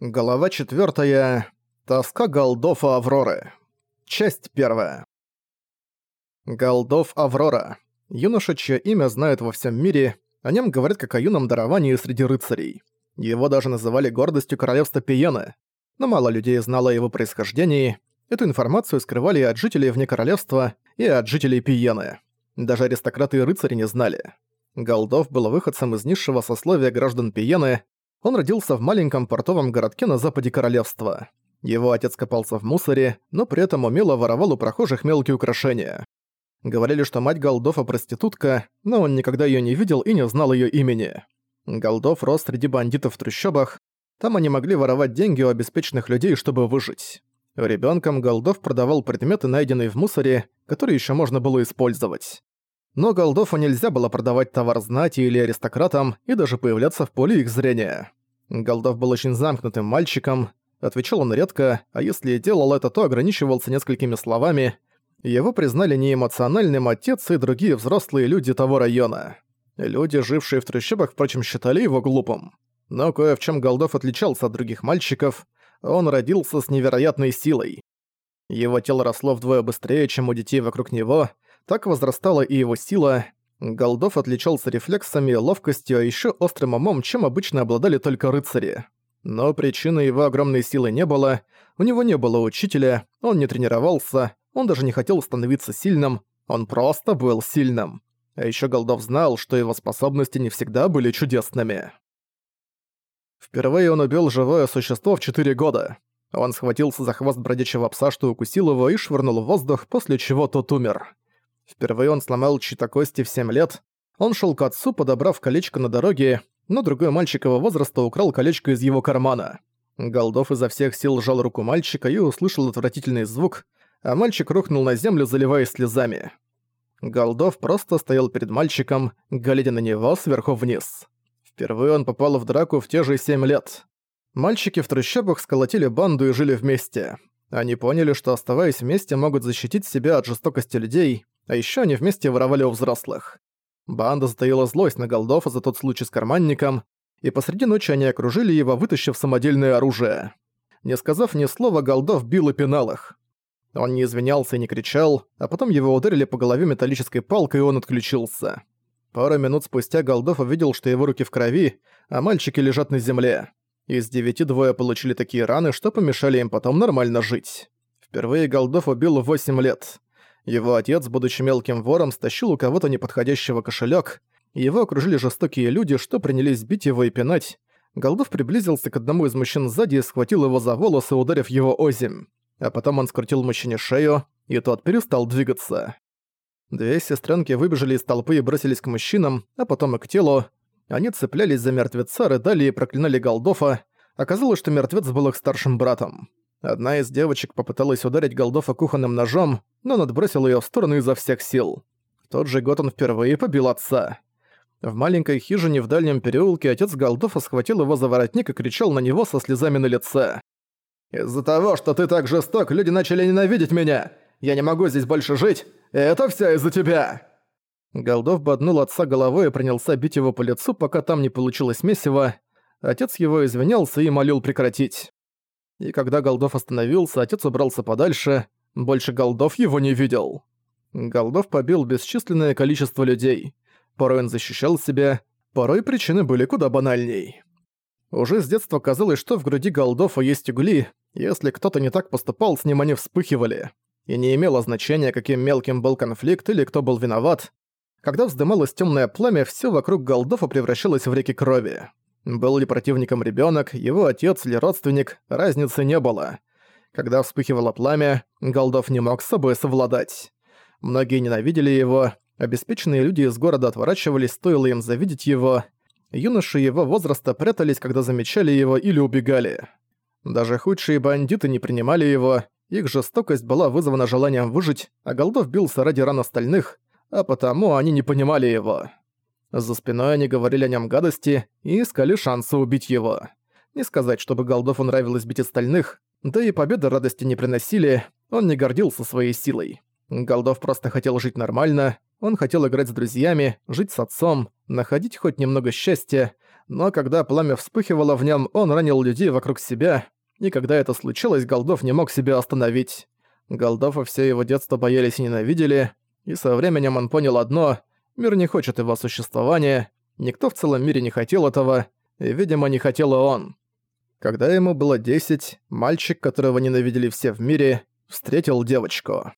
Глава 4. Тоска Голдофа Авроры. Часть 1. Голдов Аврора. Юноша, чье имя знают во всем мире, о нем говорят как о юном даровании среди рыцарей. Его даже называли гордостью королевства Пиены, но мало людей знало о его происхождении. Эту информацию скрывали и от жителей вне королевства, и от жителей Пиены. Даже аристократы и рыцари не знали. Голдов был выходцем из низшего сословия граждан Пиены, он родился в маленьком портовом городке на западе королевства. Его отец копался в мусоре, но при этом умело воровал у прохожих мелкие украшения. Говорили, что мать Голдофа проститутка, но он никогда её не видел и не знал её имени. Голдов рос среди бандитов в трущобах, там они могли воровать деньги у обеспеченных людей, чтобы выжить. Ребёнком Голдов продавал предметы, найденные в мусоре, которые ещё можно было использовать. Но Голдофу нельзя было продавать товар знати или аристократам и даже появляться в поле их зрения. Голдов был очень замкнутым мальчиком, отвечал он редко, а если и делал это, то ограничивался несколькими словами. Его признали неэмоциональным отец и другие взрослые люди того района. Люди, жившие в трущобах, впрочем, считали его глупым. Но кое в чем Голдов отличался от других мальчиков, он родился с невероятной силой. Его тело росло вдвое быстрее, чем у детей вокруг него — так возрастала и его сила. Голдов отличался рефлексами, ловкостью, а еще острым умом, чем обычно обладали только рыцари. Но причины его огромной силы не было, у него не было учителя, он не тренировался, он даже не хотел становиться сильным, он просто был сильным. А еще Голдов знал, что его способности не всегда были чудесными. Впервые он убил живое существо в 4 года. Он схватился за хвост бродячего пса, что укусил его, и швырнул в воздух, после чего тот умер. Впервые он сломал чьи-то кости в 7 лет. Он шел к отцу, подобрав колечко на дороге, но другой мальчик его возраста украл колечко из его кармана. Голдов изо всех сил сжал руку мальчика и услышал отвратительный звук, а мальчик рухнул на землю, заливаясь слезами. Голдов просто стоял перед мальчиком, глядя на него сверху вниз. Впервые он попал в драку в те же семь лет. Мальчики в трущобах сколотили банду и жили вместе. Они поняли, что оставаясь вместе, могут защитить себя от жестокости людей, а еще они вместе воровали у взрослых. Банда затаила злость на Голдофа за тот случай с карманником, и посреди ночи они окружили его, вытащив самодельное оружие. Не сказав ни слова, Голдов бил и пинал их. Он не извинялся и не кричал, а потом его ударили по голове металлической палкой, и он отключился. Пару минут спустя Голдов увидел, что его руки в крови, а мальчики лежат на земле. Из девяти двое получили такие раны, что помешали им потом нормально жить. Впервые Голдов убил в 8 лет. Его отец, будучи мелким вором, стащил у кого-то неподходящего кошелек. Его окружили жестокие люди, что принялись бить его и пинать. Голдов приблизился к одному из мужчин сзади и схватил его за волосы, ударив его озимь. А потом он скрутил мужчине шею, и тот перестал двигаться. Две сестренки выбежали из толпы и бросились к мужчинам, а потом и к телу. Они цеплялись за мертвеца, рыдали и проклинали Голдофа. Оказалось, что мертвец был их старшим братом. Одна из девочек попыталась ударить Голдофа кухонным ножом, но он отбросил её в сторону изо всех сил. В тот же год он впервые побил отца. В маленькой хижине в дальнем переулке отец Голдофа схватил его за воротник и кричал на него со слезами на лице. «Из-за того, что ты так жесток, люди начали ненавидеть меня! Я не могу здесь больше жить, это всё из-за тебя!» Голдов боднул отца головой и принялся бить его по лицу, пока там не получилось месиво. Отец его извинялся и молил прекратить. И когда Голдов остановился, отец убрался подальше, больше Голдов его не видел. Голдов побил бесчисленное количество людей. Порой он защищал себя, порой причины были куда банальней. Уже с детства казалось, что в груди Голдофа есть угли, если кто-то не так поступал, с ним они вспыхивали. И не имело значения, каким мелким был конфликт или кто был виноват. Когда вздымалось темное пламя, все вокруг Голдофа превращалось в реки крови. Был ли противником ребенок, его отец или родственник, разницы не было. Когда вспыхивало пламя, Голдов не мог с собой совладать. Многие ненавидели его, обеспеченные люди из города отворачивались, стоило им завидеть его. Юноши его возраста прятались, когда замечали его или убегали. Даже худшие бандиты не принимали его, их жестокость была вызвана желанием выжить, а Голдов бился ради ран остальных, а потому они не понимали его. За спиной они говорили о нем гадости и искали шансы убить его. Не сказать, чтобы Голдову нравилось бить остальных, да и победы радости не приносили, он не гордился своей силой. Голдов просто хотел жить нормально, он хотел играть с друзьями, жить с отцом, находить хоть немного счастья, но когда пламя вспыхивало в нем, он ранил людей вокруг себя, и когда это случилось, Голдов не мог себя остановить. Голдова все его детство боялись и ненавидели, и со временем он понял одно — мир не хочет его существования, никто в целом мире не хотел этого, и, видимо, не хотел и он. Когда ему было 10, мальчик, которого ненавидели все в мире, встретил девочку.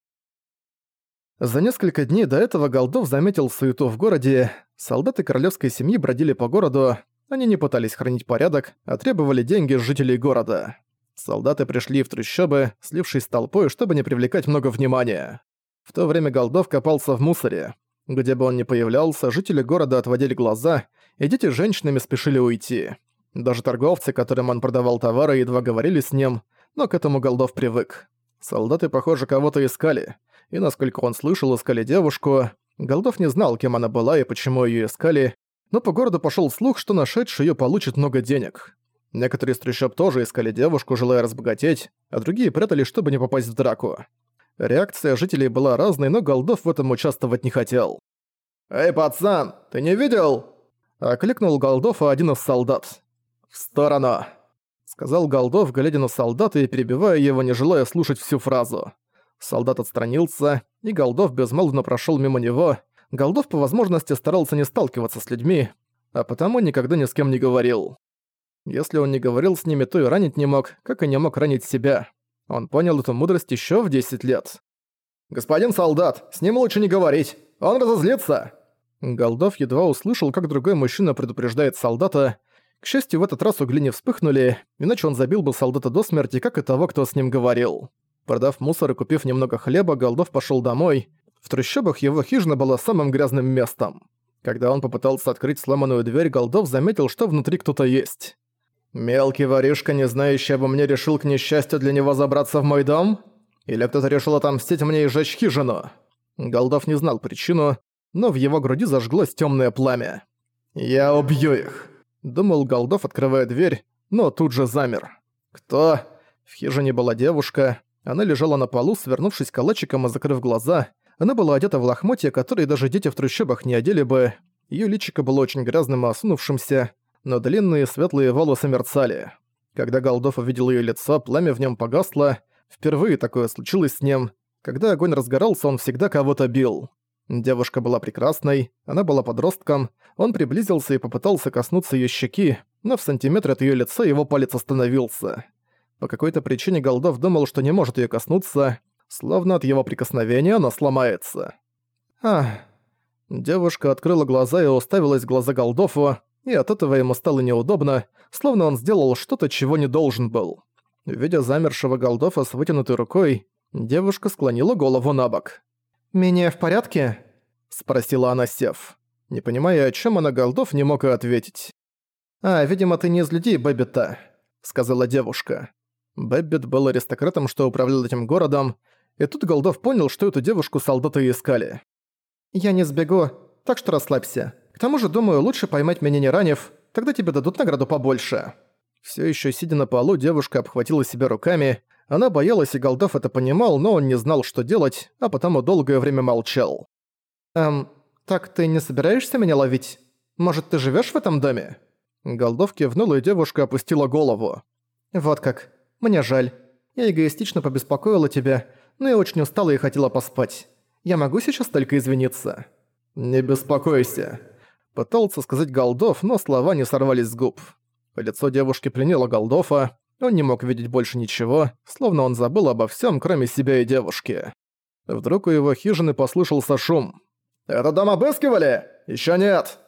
За несколько дней до этого Голдов заметил суету в городе, солдаты королевской семьи бродили по городу, они не пытались хранить порядок, а требовали деньги с жителей города. Солдаты пришли в трущобы, слившись с толпой, чтобы не привлекать много внимания. В то время Голдов копался в мусоре. Где бы он ни появлялся, жители города отводили глаза, и дети с женщинами спешили уйти. Даже торговцы, которым он продавал товары, едва говорили с ним, но к этому Голдов привык. Солдаты, похоже, кого-то искали, и, насколько он слышал, искали девушку. Голдов не знал, кем она была и почему ее искали, но по городу пошел слух, что нашедший ее получит много денег. Некоторые из трущоб тоже искали девушку, желая разбогатеть, а другие прятались, чтобы не попасть в драку. Реакция жителей была разной, но Голдов в этом участвовать не хотел. «Эй, пацан, ты не видел?» Окликнул Голдова один из солдат. «В сторону!» Сказал Голдов, глядя на солдата и перебивая его, не желая слушать всю фразу. Солдат отстранился, и Голдов безмолвно прошел мимо него. Голдов по возможности старался не сталкиваться с людьми, а потому никогда ни с кем не говорил. Если он не говорил с ними, то и ранить не мог, как и не мог ранить себя. Он понял эту мудрость еще в 10 лет. «Господин солдат, с ним лучше не говорить, он разозлится!» Голдов едва услышал, как другой мужчина предупреждает солдата. К счастью, в этот раз угли не вспыхнули, иначе он забил бы солдата до смерти, как и того, кто с ним говорил. Продав мусор и купив немного хлеба, Голдов пошел домой. В трущобах его хижина была самым грязным местом. Когда он попытался открыть сломанную дверь, Голдов заметил, что внутри кто-то есть. «Мелкий воришка, не знающий обо мне, решил к несчастью для него забраться в мой дом? Или кто-то решил отомстить мне и сжечь хижину?» Голдов не знал причину, но в его груди зажглось темное пламя. «Я убью их!» — думал Голдов, открывая дверь, но тут же замер. «Кто?» В хижине была девушка. Она лежала на полу, свернувшись калачиком и закрыв глаза. Она была одета в лохмотья, которые даже дети в трущобах не одели бы. Её личико было очень грязным и осунувшимся, но длинные светлые волосы мерцали. Когда Голдов увидел её лицо, пламя в нём погасло. Впервые такое случилось с ним. Когда огонь разгорался, он всегда кого-то бил. Девушка была прекрасной, она была подростком, он приблизился и попытался коснуться её щеки, но в сантиметре от её лица его палец остановился. По какой-то причине Голдов думал, что не может её коснуться, словно от его прикосновения она сломается. Ах. Девушка открыла глаза и уставилась в глаза Голдову, и от этого ему стало неудобно, словно он сделал что-то, чего не должен был. Видя замершего Голдова с вытянутой рукой, девушка склонила голову на бок. «Меня в порядке?» – спросила она, сев. Не понимая, о чем она, Голдов не мог и ответить. «А, видимо, ты не из людей Бэббита», – сказала девушка. Бэббит был аристократом, что управлял этим городом, и тут Голдов понял, что эту девушку солдаты искали. «Я не сбегу, так что расслабься. К тому же, думаю, лучше поймать меня не ранив, тогда тебе дадут награду побольше». Все еще сидя на полу, девушка обхватила себя руками, она боялась, и Голдов это понимал, но он не знал, что делать, а потому долгое время молчал. «Эм, так ты не собираешься меня ловить? Может, ты живешь в этом доме?» Голдов кивнул, и девушка опустила голову. «Вот как. Мне жаль. Я эгоистично побеспокоила тебя, но я очень устала и хотела поспать. Я могу сейчас только извиниться?» «Не беспокойся», — пытался сказать Голдов, но слова не сорвались с губ. Лицо девушки пленило Голдофа, он не мог видеть больше ничего, словно он забыл обо всем, кроме себя и девушки. Вдруг у его хижины послышался шум. «Это дом обыскивали? Еще нет!»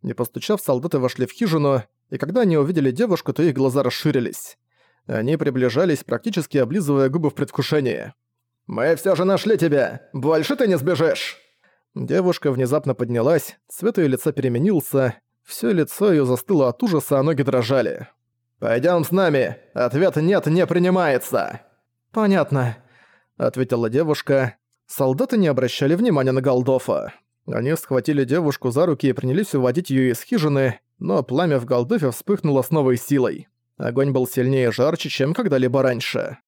Не постучав, солдаты вошли в хижину, и когда они увидели девушку, то их глаза расширились. Они приближались, практически облизывая губы в предвкушении. «Мы все же нашли тебя! Больше ты не сбежишь!» Девушка внезапно поднялась, цвет её лица переменился, всё лицо её застыло от ужаса, а ноги дрожали. «Пойдём с нами! Ответ «нет» не принимается!» «Понятно», — ответила девушка. Солдаты не обращали внимания на Голдофа. Они схватили девушку за руки и принялись уводить её из хижины, но пламя в Голдофе вспыхнуло с новой силой. Огонь был сильнее и жарче, чем когда-либо раньше.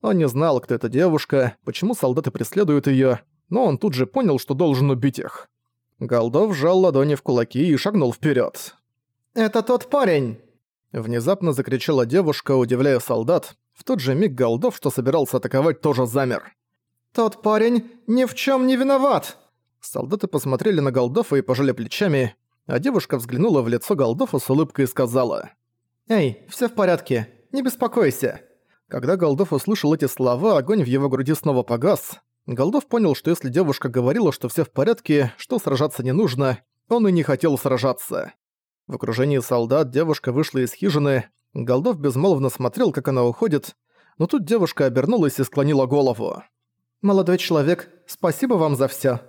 Он не знал, кто эта девушка, почему солдаты преследуют её, но он тут же понял, что должен убить их. Голдов сжал ладони в кулаки и шагнул вперёд. «Это тот парень!» Внезапно закричала девушка, удивляя солдат. В тот же миг Голдов, что собирался атаковать, тоже замер. «Тот парень ни в чем не виноват!» Солдаты посмотрели на Голдофа и пожали плечами, а девушка взглянула в лицо Голдофа с улыбкой и сказала. «Эй, все в порядке, не беспокойся». Когда Голдов услышал эти слова, огонь в его груди снова погас. Голдов понял, что если девушка говорила, что все в порядке, что сражаться не нужно, он и не хотел сражаться. В окружении солдат девушка вышла из хижины, Голдов безмолвно смотрел, как она уходит, но тут девушка обернулась и склонила голову. «Молодой человек, спасибо вам за всё.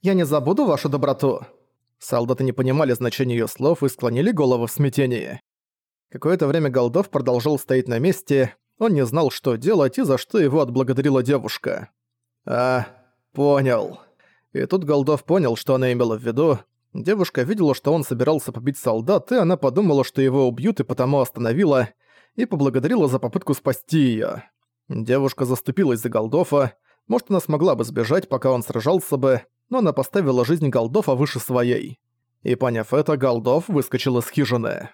Я не забуду вашу доброту». Солдаты не понимали значения её слов и склонили голову в смятении. Какое-то время Голдов продолжал стоять на месте, он не знал, что делать и за что его отблагодарила девушка. «А, понял». И тут Голдов понял, что она имела в виду. Девушка видела, что он собирался побить солдат, и она подумала, что его убьют, и потому остановила, и поблагодарила за попытку спасти её. Девушка заступилась за Голдофа. Может, она смогла бы сбежать, пока он сражался бы, но она поставила жизнь Голдофа выше своей. И поняв это, Голдов выскочил из хижины.